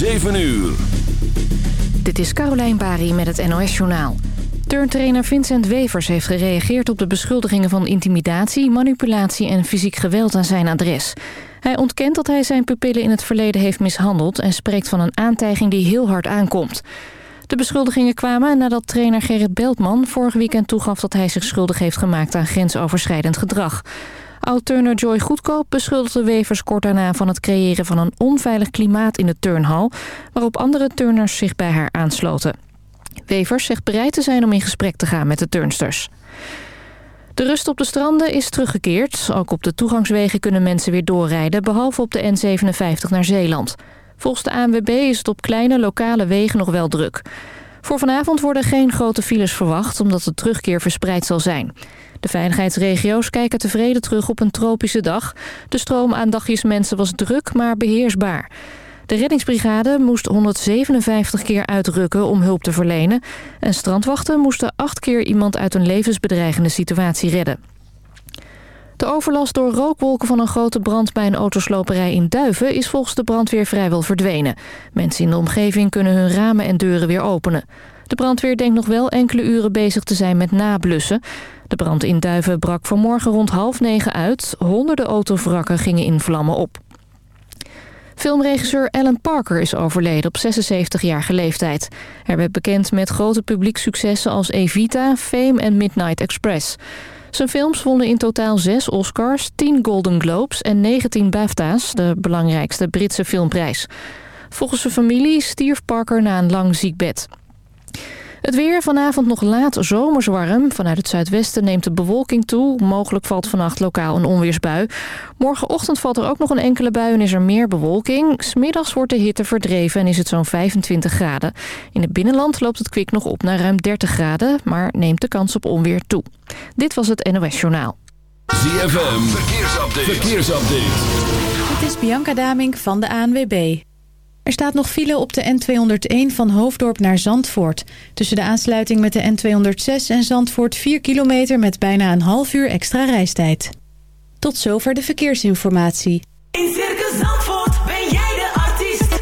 7 uur. Dit is Carolijn Bari met het NOS Journaal. Turntrainer Vincent Wevers heeft gereageerd op de beschuldigingen van intimidatie, manipulatie en fysiek geweld aan zijn adres. Hij ontkent dat hij zijn pupillen in het verleden heeft mishandeld en spreekt van een aantijging die heel hard aankomt. De beschuldigingen kwamen nadat trainer Gerrit Beltman vorig weekend toegaf dat hij zich schuldig heeft gemaakt aan grensoverschrijdend gedrag. Oud-turner Joy Goedkoop beschuldigde Wevers kort daarna van het creëren van een onveilig klimaat in de turnhal, waarop andere turners zich bij haar aansloten. Wevers zegt bereid te zijn om in gesprek te gaan met de turnsters. De rust op de stranden is teruggekeerd. Ook op de toegangswegen kunnen mensen weer doorrijden, behalve op de N57 naar Zeeland. Volgens de ANWB is het op kleine lokale wegen nog wel druk. Voor vanavond worden geen grote files verwacht, omdat de terugkeer verspreid zal zijn. De veiligheidsregio's kijken tevreden terug op een tropische dag. De stroom aan dagjesmensen was druk, maar beheersbaar. De reddingsbrigade moest 157 keer uitrukken om hulp te verlenen... en strandwachten moesten acht keer iemand uit een levensbedreigende situatie redden. De overlast door rookwolken van een grote brand bij een autosloperij in Duiven... is volgens de brandweer vrijwel verdwenen. Mensen in de omgeving kunnen hun ramen en deuren weer openen. De brandweer denkt nog wel enkele uren bezig te zijn met nablussen. De brand in Duiven brak vanmorgen rond half negen uit. Honderden autovrakken gingen in vlammen op. Filmregisseur Alan Parker is overleden op 76-jarige leeftijd. Hij werd bekend met grote publieksuccessen als Evita, Fame en Midnight Express. Zijn films wonnen in totaal 6 Oscars, 10 Golden Globes en 19 BAFTA's, de belangrijkste Britse filmprijs. Volgens zijn familie stierf Parker na een lang ziekbed. Het weer vanavond nog laat zomers warm. Vanuit het zuidwesten neemt de bewolking toe. Mogelijk valt vannacht lokaal een onweersbui. Morgenochtend valt er ook nog een enkele bui en is er meer bewolking. Smiddags wordt de hitte verdreven en is het zo'n 25 graden. In het binnenland loopt het kwik nog op naar ruim 30 graden... maar neemt de kans op onweer toe. Dit was het NOS Journaal. ZFM, verkeersupdate. verkeersupdate. Dit is Bianca Damink van de ANWB. Er staat nog file op de N201 van Hoofddorp naar Zandvoort. Tussen de aansluiting met de N206 en Zandvoort 4 kilometer met bijna een half uur extra reistijd. Tot zover de verkeersinformatie. In Circus Zandvoort ben jij de artiest.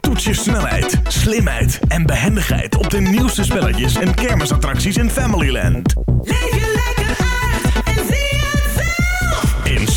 Toets je snelheid, slimheid en behendigheid op de nieuwste spelletjes en kermisattracties in Familyland. Leef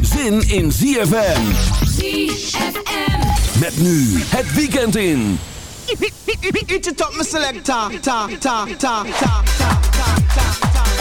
zin in ZFM. ZFM. Met nu het weekend in. Eat it up, my selector. Ta, ta, ta, ta, ta, ta, ta, ta.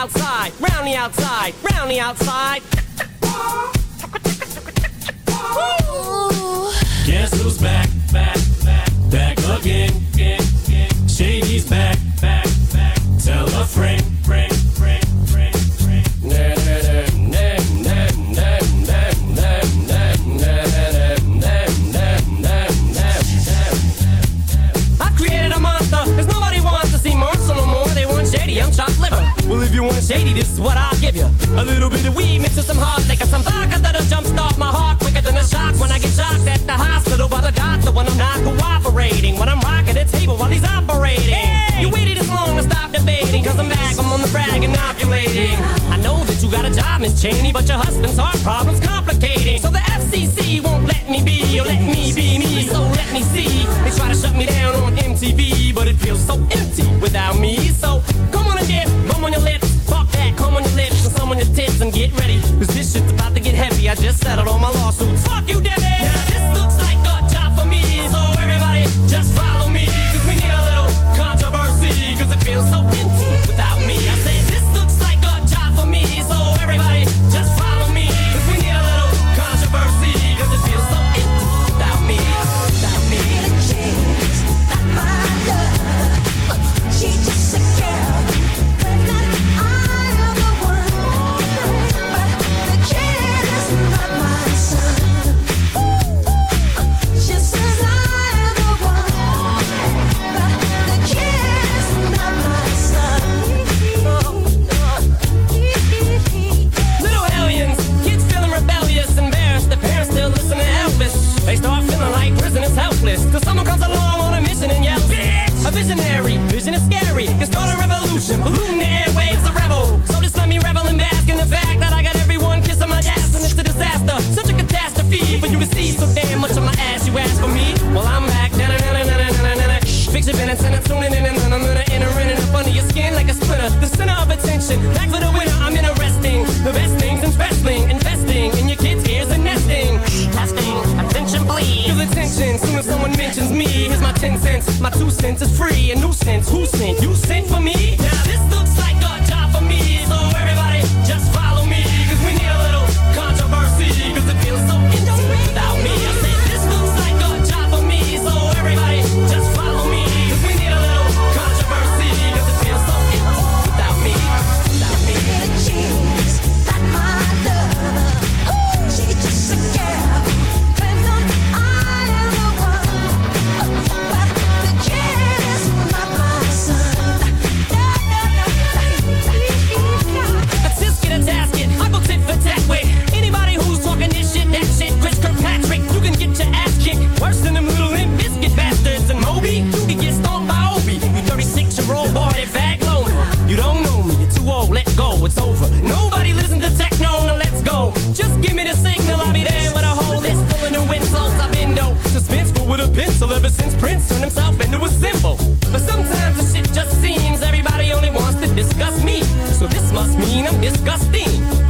outside, round the outside, round the outside. Guess who's back, back, back, back again? Shady's back. A little bit of weed mixed with some hard liquor, some vodka that'll jumpstart my heart quicker than a shock when I get shot at the hospital by the doctor when I'm not cooperating. When I'm rocking the table while he's operating. Hey! You waited this long to stop debating, cause I'm back, I'm on the brag inoculating. I know that you got a job, Miss Cheney, but your husband's heart problem's complicating. So the FCC won't let me be, or let me be me, so let me see. They try to shut me down on MTV, but it feels so empty without me. So come on and dance, bum on your lips. come on your lips and some on your tits and get ready. Cause this shit's about to get heavy. I just settled on my lawsuits. Fuck you, Debbie!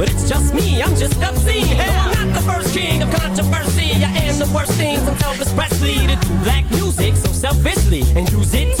But it's just me, I'm just obscene. Hell, I'm not the first king of controversy. I am the worst thing from Elvis Presley to do black music so selfishly and use it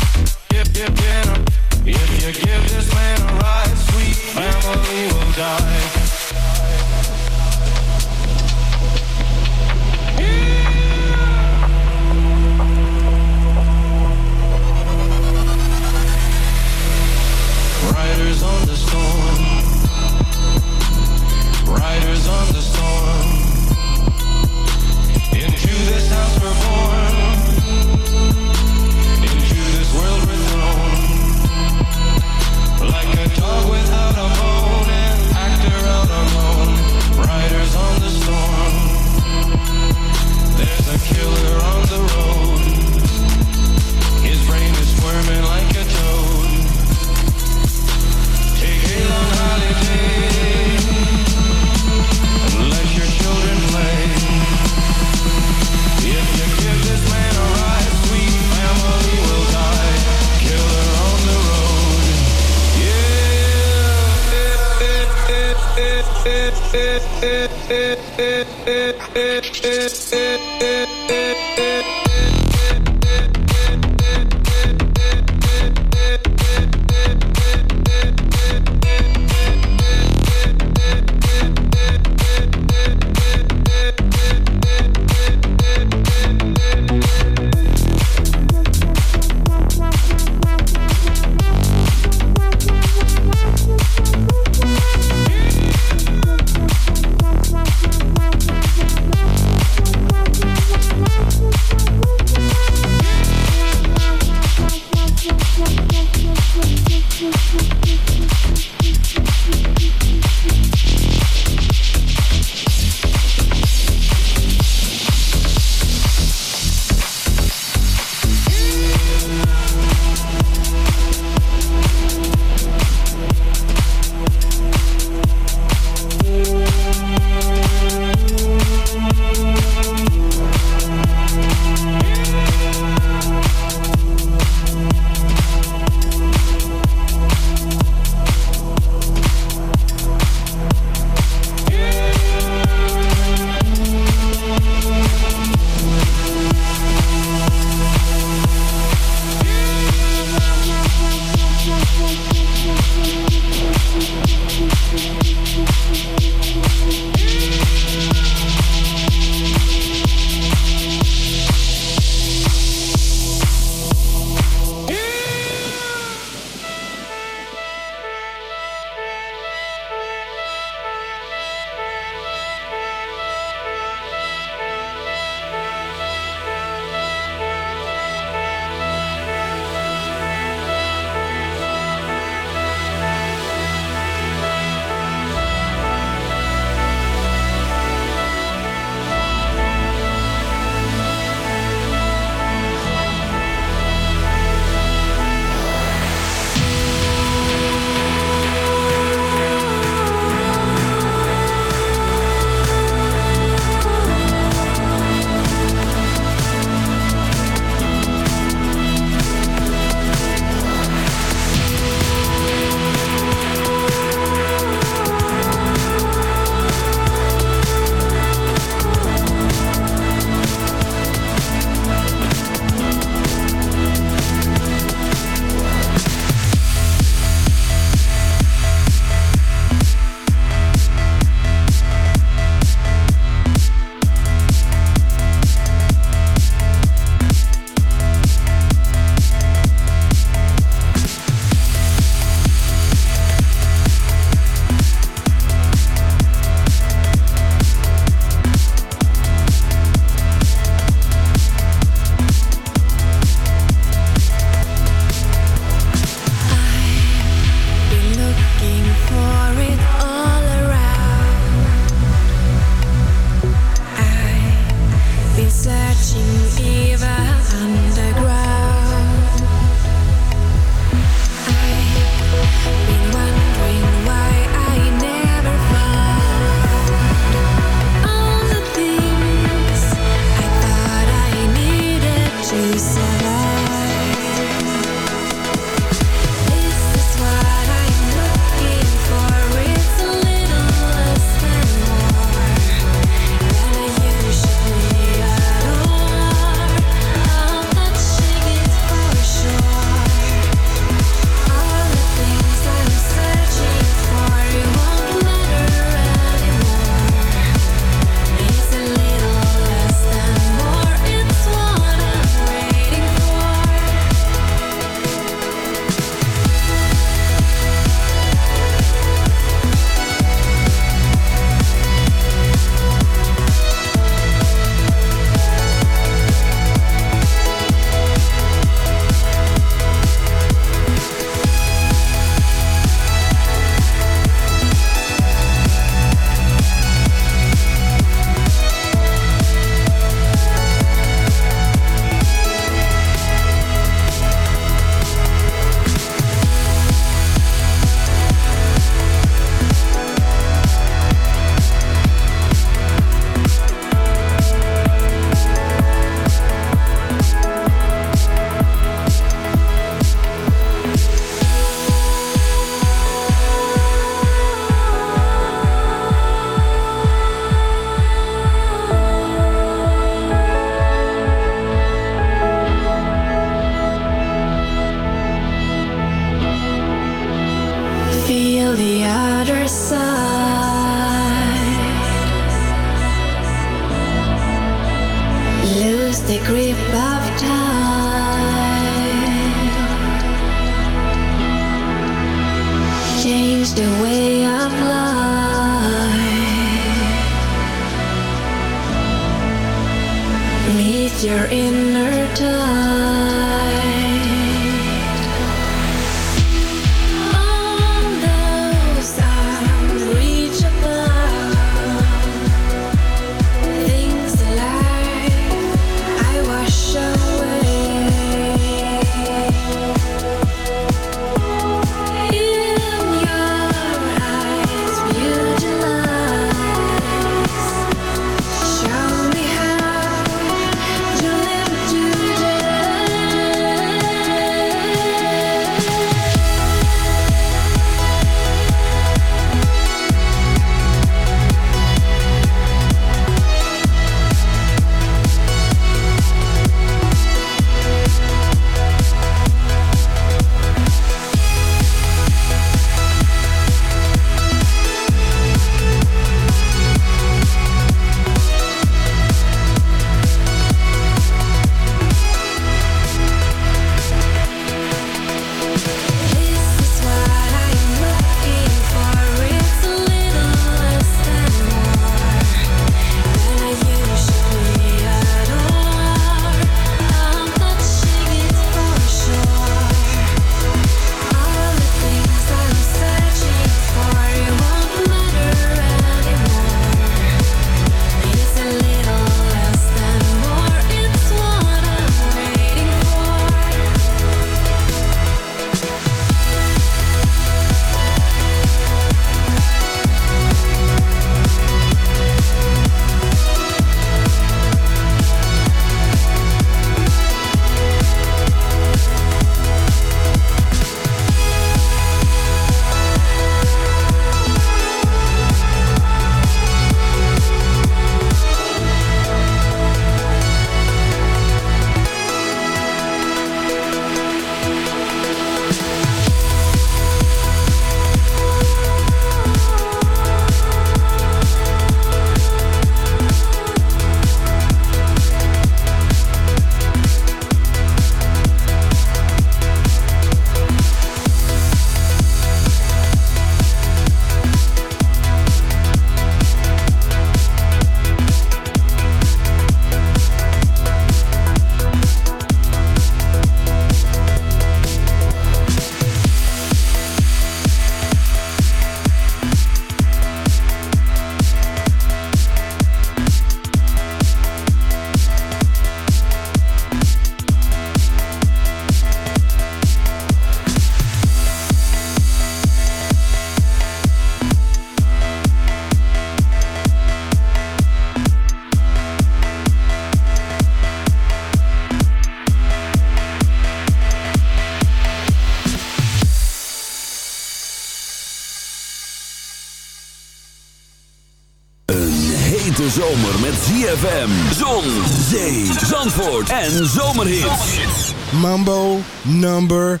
zomer met ZFM. Zon, zee, zandvoort en zomerhits. Mambo number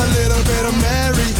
a little bit of Mary.